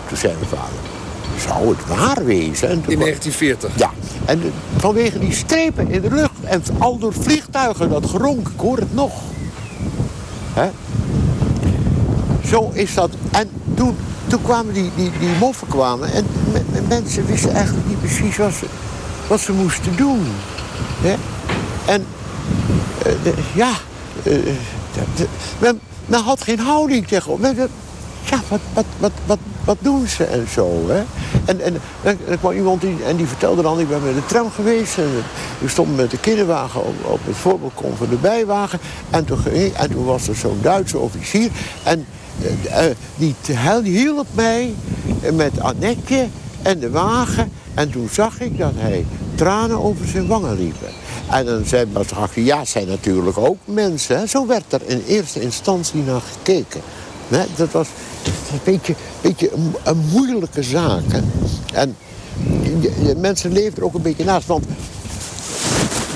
Toen zei mijn vader... zou het waar wezen? En In kwam- 1940? Ja. En vanwege die strepen in de lucht... en al door vliegtuigen, dat geronk, ik hoor het nog. Hè? Zo is dat. En toen, toen kwamen die, die, die moffen kwamen. En me- me- mensen wisten eigenlijk niet precies wat ze, wat ze moesten doen. Hè? En eh, de- ja, eh, de- de- men, men had geen houding tegen. Men- ja, wat, wat, wat, wat, wat doen ze en zo. Hè? En, en, er kwam iemand die, en die vertelde dan, ik ben met de tram geweest. En ik stond met de kinderwagen op, op het voorbalkon van de bijwagen. En toen, was er zo'n Duitse officier. En eh, die, hielp mij met Annetje en de wagen. En toen zag ik dat hij tranen over zijn wangen liepen. En dan zei Batrachi, ja, zijn natuurlijk ook mensen. Zo werd er in eerste instantie naar gekeken. Dat was een beetje, beetje een, moeilijke zaak. En mensen leefden er ook een beetje naast. Want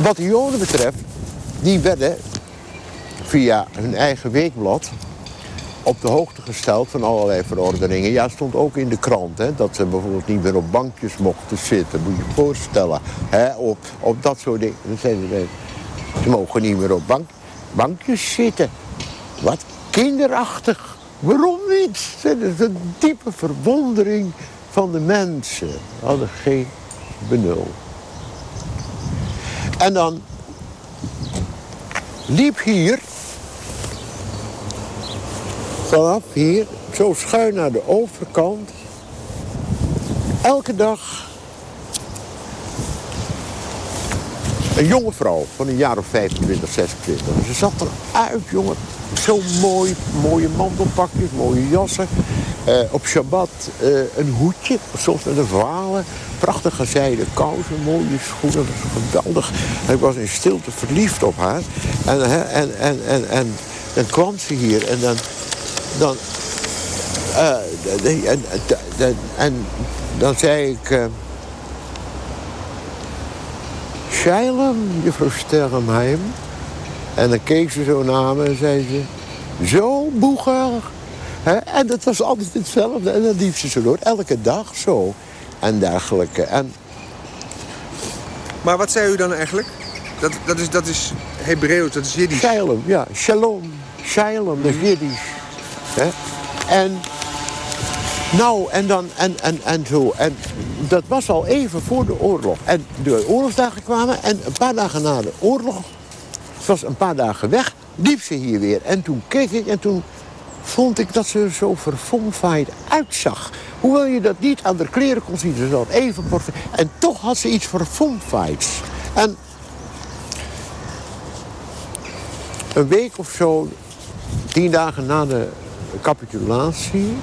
wat de Joden betreft, die werden via hun eigen weekblad op de hoogte gesteld van allerlei verordeningen. Ja, stond ook in de krant hè, dat ze bijvoorbeeld niet meer op bankjes mochten zitten. Moet je je voorstellen. Hè, op, op dat soort dingen. Ze, ze mogen niet meer op bank, bankjes zitten. Wat kinderachtig. Waarom niet? Dat is een diepe verwondering van de mensen. Hadden geen benul. En dan liep hier, vanaf hier, zo schuin naar de overkant, elke dag een jonge vrouw van een jaar of 25, 26. Ze zat eruit, jongen. Zo mooi, mooie mantelpakjes, mooie jassen. Eh, op Shabbat eh, een hoedje, soms met een valen. Prachtige zijden kousen, mooie schoenen. Geweldig. En ik was in stilte verliefd op haar. En, en, en, en, en dan kwam ze hier en dan... dan eh, en, dan zei ik... eh, Shalom, juffrouw Sterrenheim. En dan keek ze zo naar me en zei ze... Zo, boeger. En dat was altijd hetzelfde. En dan liep ze zo door, elke dag zo. En dergelijke. En Maar wat zei u dan eigenlijk? Dat, dat is, dat is Hebreeuws, dat is Jiddisch. Shalom, ja. Shalom. Shalom, dat is Jiddisch. En... Nou, en dan, en, en, en zo. En dat was al even voor de oorlog. En de oorlogsdagen kwamen en een paar dagen na de oorlog... Het was een paar dagen weg, liep ze hier weer. En toen keek ik en toen vond ik dat ze er zo verfomfaaid uitzag. Hoewel je dat niet aan de kleren kon zien. Ze zat even porte- En toch had ze iets verfomfaaits. En een week of zo, tien dagen na de capitulatie...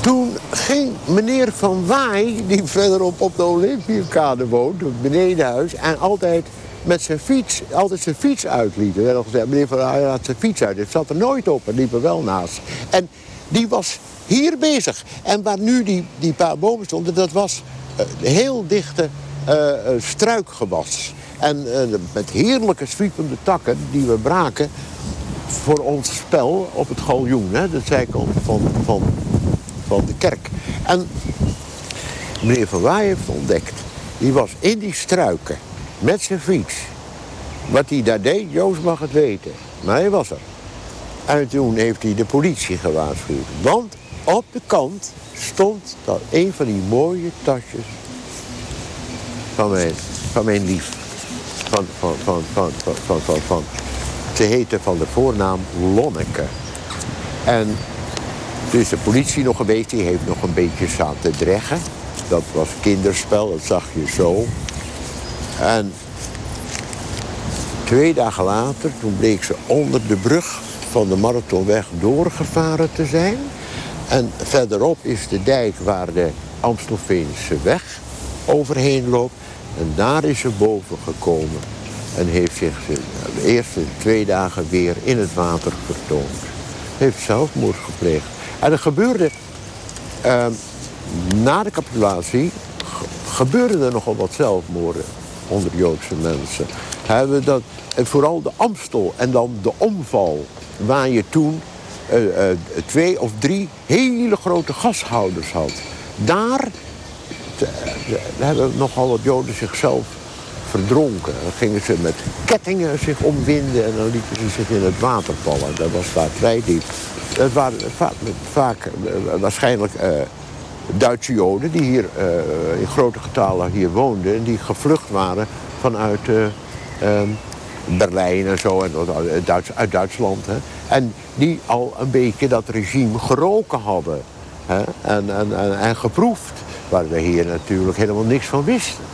Toen ging meneer Van Waai, die verderop op de Olympiakade woont, het benedenhuis, en altijd met zijn fiets, altijd zijn fiets uitliet. Er gezegd, meneer Van Waai laat zijn fiets uit. Het zat er nooit op, er liep er wel naast. En die was hier bezig. En waar nu die, die paar bomen stonden, dat was eh, heel dichte eh, struikgewas. En met heerlijke zwiepende takken die we braken voor ons spel op het galjoen. Hè, de zijkant van, van van de kerk. En meneer Van Waai heeft ontdekt... die was in die struiken met zijn fiets. Wat hij daar deed, Joost mag het weten. Maar hij was er. En toen heeft hij de politie gewaarschuwd. Want op de kant stond dat een van die mooie tasjes van mijn, van mijn lief. Van, van, van, van, van, van, van. Ze heette van de voornaam Lonneke. En dus de politie nog geweest, die heeft nog een beetje zaten dreggen. Dat was kinderspel, dat zag je zo. En twee dagen later, toen bleek ze onder de brug van de Marathonweg doorgevaren te zijn. En verderop is de dijk waar de Amstelveense weg overheen loopt. En daar is ze boven gekomen. En heeft zich de eerste twee dagen weer in het water vertoond. Heeft zelfmoord gepleegd. En er gebeurde... Uh, na de capitulatie gebeurde er nogal wat zelfmoorden onder Joodse mensen. Hebben dat, en vooral de Amstel en dan de omval... waar je toen uh, uh, twee of drie hele grote gashouders had. Daar hebben nogal wat Joden zichzelf verdronken. Dan gingen ze met kettingen zich omwinden en dan lieten ze zich in het water vallen. Dat was daar vrij diep. Het waren vaak, waarschijnlijk Duitse Joden die hier uh, in grote getalen hier woonden... en die gevlucht waren vanuit uh, Berlijn en zo, en Duits, uit Duitsland. Hè. En die al een beetje dat regime geroken hadden hè, en, en, en, en geproefd. Waar we hier natuurlijk helemaal niks van wisten.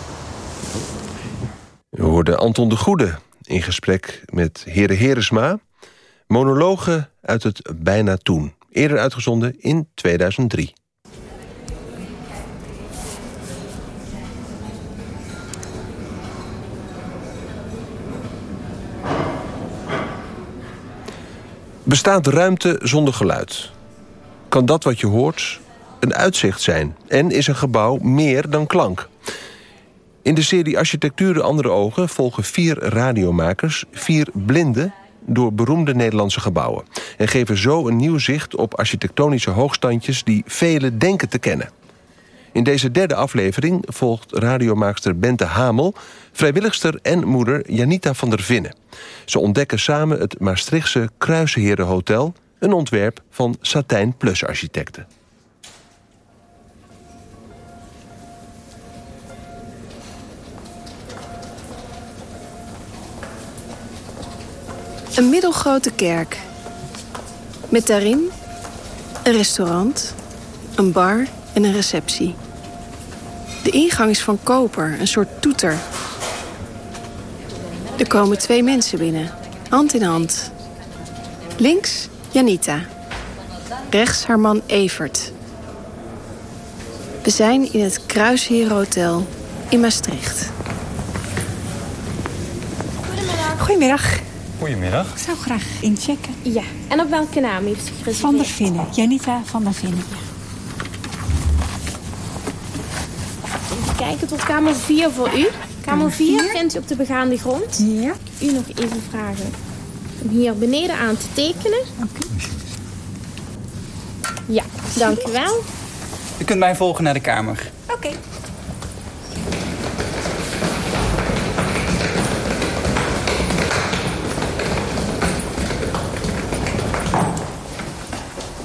We hoorden Anton de Goede in gesprek met Heren Heresma. Monologen uit het Bijna Toen. Eerder uitgezonden in 2003. Bestaat ruimte zonder geluid? Kan dat wat je hoort een uitzicht zijn? En is een gebouw meer dan klank? In de serie Architectuur de Andere Ogen volgen vier radiomakers... vier blinden door beroemde Nederlandse gebouwen... en geven zo een nieuw zicht op architectonische hoogstandjes... die velen denken te kennen. In deze derde aflevering volgt radiomaakster Bente Hamel... vrijwilligster en moeder Janita van der Vinnen. Ze ontdekken samen het Maastrichtse Kruisherenhotel... een ontwerp van Satijn Plus Architecten. Een middelgrote kerk. Met daarin een restaurant, een bar en een receptie. De ingang is van koper, een soort toeter. Er komen twee mensen binnen, hand in hand. Links Janita. Rechts haar man Evert. We zijn in het Kruisherenhotel in Maastricht. Goedemiddag. Goedemiddag. Ik zou graag inchecken. Ja, en op welke naam heeft u gereserveerd? Van der Vinnen. Janita van der Vinnen. Kijken tot kamer 4 voor u. Kamer 4 vindt u op de begaande grond. Ja. U nog even vragen om hier beneden aan te tekenen. Oké. Ja, dank u wel. U kunt mij volgen naar de kamer. Oké.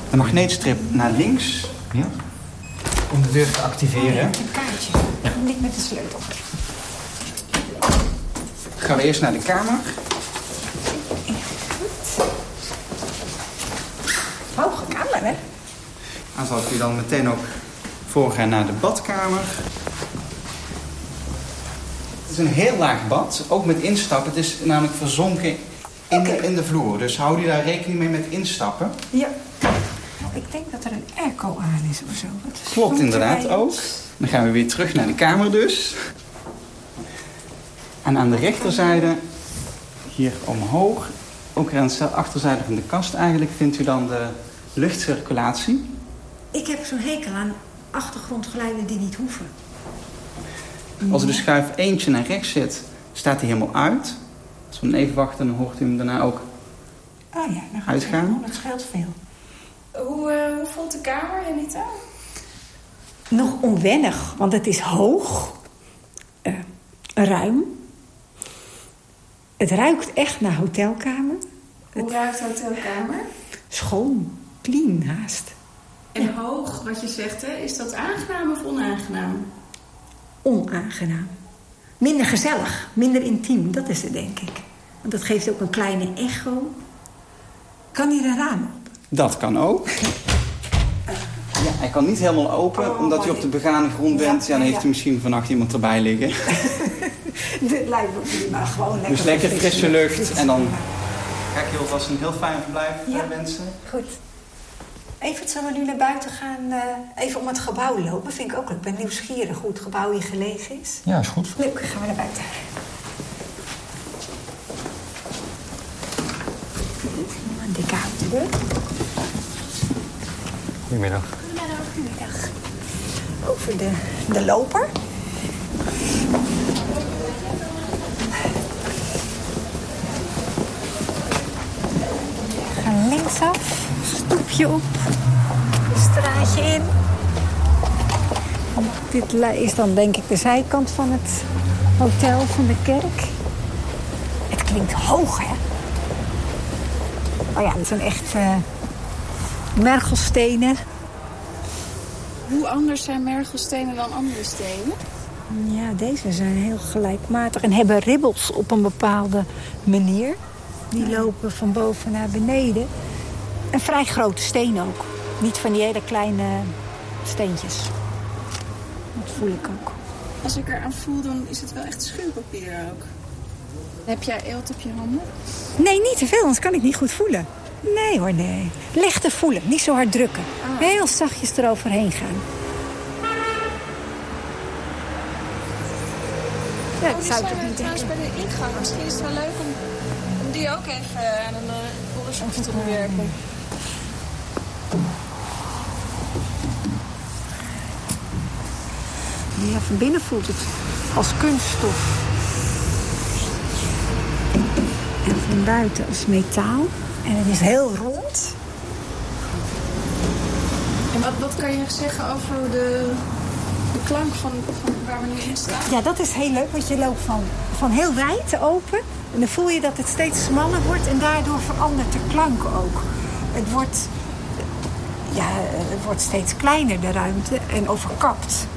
De magneetstrip naar links. Ja. Om de deur te activeren. Niet met de sleutel. Gaan we eerst naar de kamer. Hoge kamer, hè? Dan zal ik u dan meteen ook voorgaan naar de badkamer. Het is een heel laag bad, ook met instappen. Het is namelijk verzonken in, de, in de vloer. Dus hou je daar rekening mee met instappen. Ja. Ik denk dat er een airco aan is of zo. Klopt inderdaad ook. Dan gaan we weer terug naar de kamer dus. En aan de rechterzijde, hier omhoog, ook aan de achterzijde van de kast eigenlijk, vindt u dan de luchtcirculatie. Ik heb zo'n hekel aan achtergrondgeluiden die niet hoeven. Als er de schuif eentje naar rechts zit, staat hij helemaal uit. Als we even wachten, dan hoort u hem daarna ook Ah ja, dan gaat Uitgaan? Het, oh, dat scheelt veel. Hoe, eh, hoe voelt de kamer, Janita? Nog onwennig, want het is hoog, eh, ruim. Het ruikt echt naar hotelkamer. Hoe ruikt de hotelkamer? Schoon, clean haast. En hoog, wat je zegt, hè, is dat aangenaam of onaangenaam? Onaangenaam. Minder gezellig, minder intiem, dat is het denk ik. Want dat geeft ook een kleine echo. Kan hier een raam op? Dat kan ook. Ja, hij kan niet helemaal open, omdat je op de begane grond bent. Ja, dan heeft hij misschien vannacht iemand erbij liggen. Dit lijkt me prima, gewoon lekker. Dus lekker frisse lucht en dan ga ik je alvast een heel fijn verblijf Ja. wensen. Goed. Even, zullen we nu naar buiten gaan, eh, even om het gebouw lopen? Vind ik ook leuk. Ik ben nieuwsgierig hoe het gebouw hier gelegen is. Ja, is goed. Leuk, gaan we naar buiten. Een dikke houten deur. Goedemiddag. Goedemiddag. Over de, de loper. We gaan linksaf, stoepje op, straatje in. Dit is dan denk ik de zijkant van het hotel van de kerk. Het klinkt hoog, hè? Oh ja, het zijn echt eh, mergelstenen. Hoe anders zijn mergelstenen dan andere stenen? Ja, deze zijn heel gelijkmatig en hebben ribbels op een bepaalde manier. Die lopen van boven naar beneden. Een vrij grote steen ook. Niet van die hele kleine steentjes. Dat voel ik ook. Als ik eraan voel, dan is het wel echt schuurpapier ook. Heb jij eelt op je handen? Nee, niet te veel, anders kan ik niet goed voelen. Nee hoor, nee. Lichter voelen, niet zo hard drukken. Heel zachtjes eroverheen gaan. Ja, dat zou ik toch niet trouwens bij de ingang. Misschien is het wel leuk om, om die ook even aan een uh, onderzoekje te onderwerpen. Ja, van binnen voelt het als kunststof. En van buiten als metaal. En het is heel rond. En wat, wat kan je zeggen over de, de klank van, van waar we nu in staan? Ja, dat is heel leuk, want je loopt van, van heel wijd open. En dan voel je dat het steeds smaller wordt en daardoor verandert de klank ook. Het wordt, ja, het wordt steeds kleiner, de ruimte, en overkapt.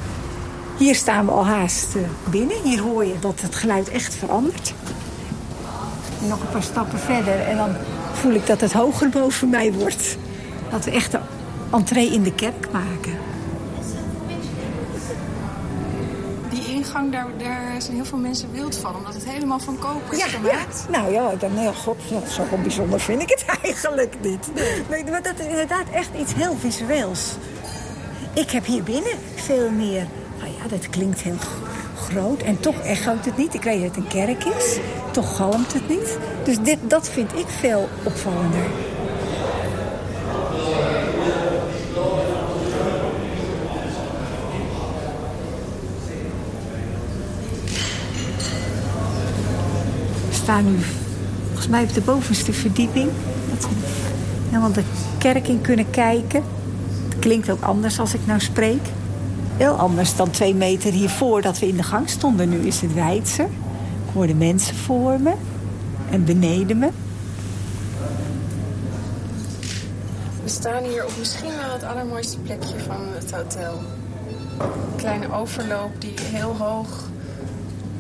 Hier staan we al haast eh, binnen. Hier hoor je dat het geluid echt verandert. En nog een paar stappen verder en dan voel ik dat het hoger boven mij wordt. Dat we echt de entree in de kerk maken. Die ingang, daar, daar zijn heel veel mensen wild van, omdat het helemaal van koper is Ja, gemaakt. ja. Nou ja, dan, nee, god, zo bijzonder vind ik het eigenlijk niet. Nee, maar dat is inderdaad echt iets heel visueels. Ik heb hier binnen veel meer... Nou ja, dat klinkt heel groot en toch echoot het niet. Ik weet dat het een kerk is, toch galmt het niet. Dus dit, dat vind ik veel opvallender. We staan nu volgens mij op de bovenste verdieping. Dat we helemaal de kerk in kunnen kijken. Het klinkt ook anders als ik nou spreek. Heel anders dan twee meter hiervoor dat we in de gang stonden. Nu is het wijdser. Ik hoor de mensen voor me en beneden me. We staan hier op misschien wel het allermooiste plekje van het hotel. Een kleine overloop die heel hoog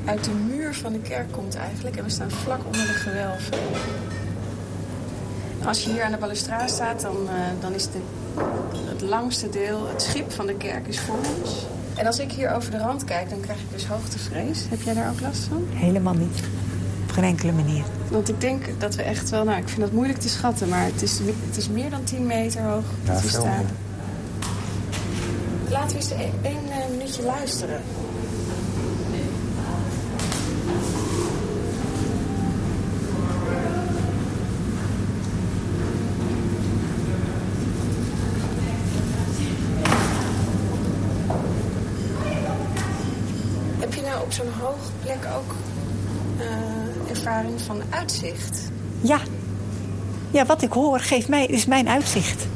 uit de muur van de kerk komt eigenlijk. En we staan vlak onder de gewelven. Als je hier aan de balustrade staat, dan, eh, dan is de, het langste deel, het schip van de kerk, is voor ons. En als ik hier over de rand kijk, dan krijg ik dus hoogtevrees. Heb jij daar ook last van? Helemaal niet. Op geen enkele manier. Want ik denk dat we echt wel, nou ik vind dat moeilijk te schatten, maar het is, het is meer dan 10 meter hoog Ja, dat we staan. Laten we eens één één, eh, minuutje luisteren. van uitzicht. Ja. Ja, wat ik hoor geeft mij, is mijn uitzicht.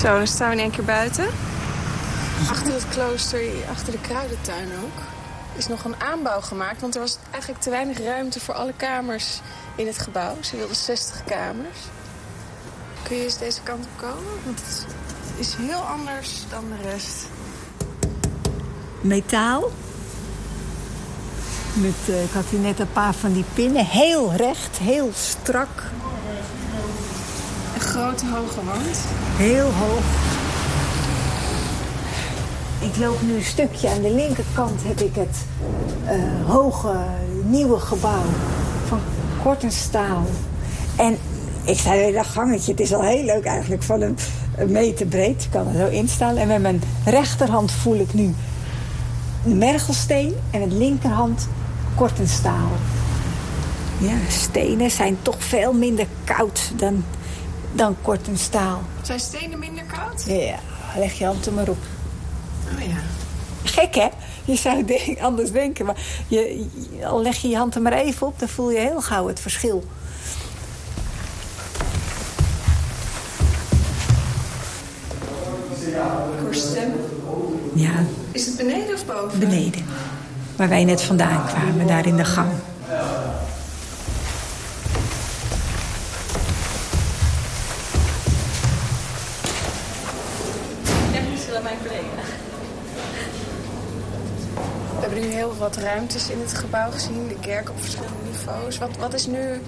Zo, dan staan we in één keer buiten. Achter het klooster, achter de kruidentuin ook, is nog een aanbouw gemaakt. Want er was eigenlijk te weinig ruimte voor alle kamers in het gebouw. Ze wilden 60 kamers. Kun je eens deze kant op komen? Want heel anders dan de rest. Metaal. Met, eh, ik had hier net een paar van die pinnen. Heel recht, heel strak. Een grote hoge wand. Heel hoog. Ik loop nu een stukje. Aan de linkerkant heb ik het eh, hoge nieuwe gebouw van Kortenstaal. En ik sta in dat gangetje. Het is al heel leuk eigenlijk, van een, een meter breed. Kan er zo instaan. En met mijn rechterhand voel ik nu de mergelsteen en met linkerhand kortenstaal. Ja, stenen zijn toch veel minder koud dan, dan kortenstaal. Zijn stenen minder koud? Ja, leg je hand er maar op. Oh ja. Gek, hè? Je zou denk, anders denken, maar je, je- al leg je je hand er maar even op... dan voel je heel gauw het verschil. Stemmen. Ja, Is het beneden of boven? beneden. Waar wij net vandaan kwamen, daar in de gang. We hebben nu heel wat ruimtes in het gebouw gezien. De kerk op verschillende niveaus. Wat, wat is nu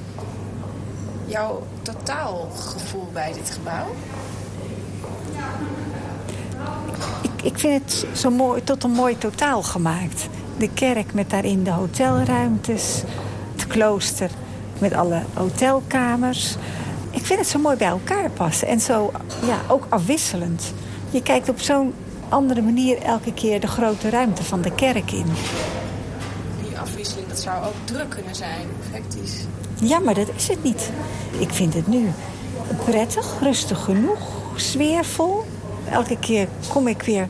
jouw totaalgevoel bij dit gebouw? Ik, ik vind het zo mooi, tot een mooi totaal gemaakt. De kerk met daarin de hotelruimtes. Het klooster met alle hotelkamers. Ik vind het zo mooi bij elkaar passen. En zo ja, ook afwisselend. Je kijkt op zo'n andere manier elke keer de grote ruimte van de kerk in. Die afwisseling, dat zou ook druk kunnen zijn, hectisch. Ja, maar dat is het niet. Ik vind het nu prettig, rustig genoeg, sfeervol. Elke keer kom ik weer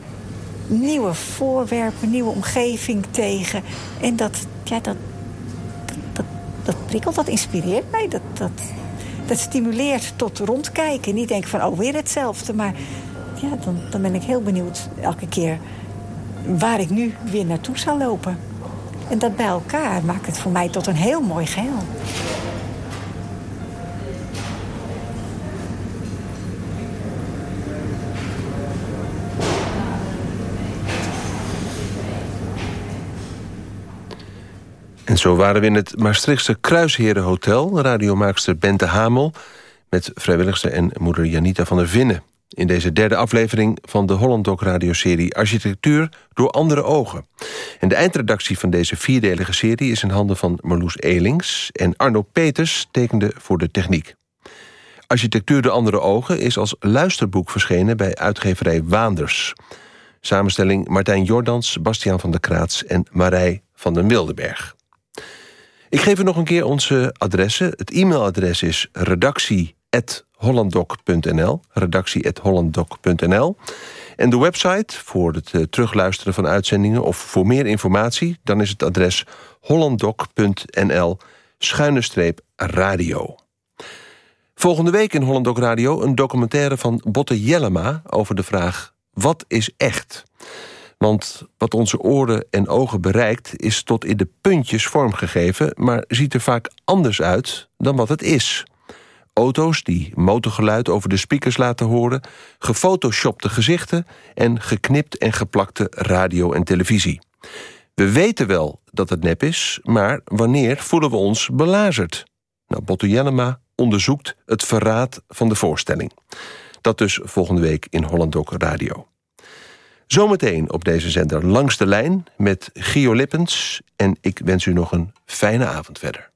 nieuwe voorwerpen, nieuwe omgeving tegen. En dat, ja, dat, dat, dat prikkelt, dat inspireert mij. Dat, dat, dat stimuleert tot rondkijken. Niet denken van, oh, weer hetzelfde. Maar ja, dan, dan ben ik heel benieuwd elke keer waar ik nu weer naartoe zal lopen. En dat bij elkaar maakt het voor mij tot een heel mooi geheel. Zo waren we in het Maastrichtse Kruisherenhotel... radiomaakster Bente Hamel... met vrijwilligster en moeder Janita van der Vinnen... in deze derde aflevering van de Holland Doc radioserie... Architectuur door andere ogen. En de eindredactie van deze vierdelige serie... is in handen van Marloes Elings... en Arno Peters tekende voor de techniek. Architectuur door andere ogen is als luisterboek verschenen... bij uitgeverij Waanders. Samenstelling Martijn Jordans, Bastiaan van der Kraats... en Marij van den Wildenberg. Ik geef u nog een keer onze adressen. Het e-mailadres is redactie.hollanddoc.nl redactie.hollanddoc.nl En de website voor het eh, terugluisteren van uitzendingen... of voor meer informatie, dan is het adres hollanddoc.nl schuine streep radio. Volgende week in Holland Doc Radio een documentaire van Botte Jellema... over de vraag, wat is echt? Want wat onze oren en ogen bereikt... is tot in de puntjes vormgegeven... maar ziet er vaak anders uit dan wat het is. Auto's die motorgeluid over de speakers laten horen... gefotoshopte gezichten... en geknipt en geplakte radio en televisie. We weten wel dat het nep is... maar wanneer voelen we ons belazerd? Nou, Botte Jellema onderzoekt het verraad van de voorstelling. Dat dus volgende week in Holland Doc Radio. Zometeen op deze zender Langs de Lijn met Gio Lippens. En ik wens u nog een fijne avond verder.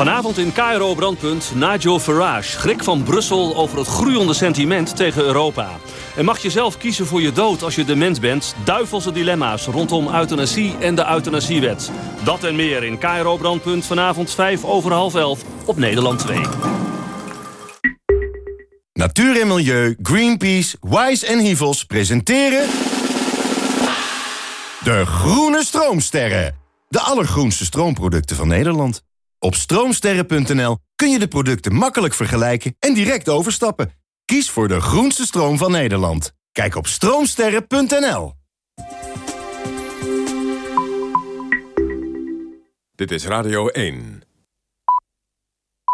Vanavond in KRO Brandpunt Nigel Farage. Grik van Brussel over het groeiende sentiment tegen Europa. En mag je zelf kiezen voor je dood als je dement bent? Duivelse dilemma's rondom euthanasie en de euthanasiewet. Dat en meer in KRO Brandpunt vanavond 5 over half 11 op Nederland 2. Natuur en Milieu, Greenpeace, Wise en Hivels presenteren... De Groene Stroomsterren. De allergroenste stroomproducten van Nederland. Op stroomsterren.nl kun je de producten makkelijk vergelijken en direct overstappen. Kies voor de groenste stroom van Nederland. Kijk op stroomsterren.nl. Dit is Radio 1.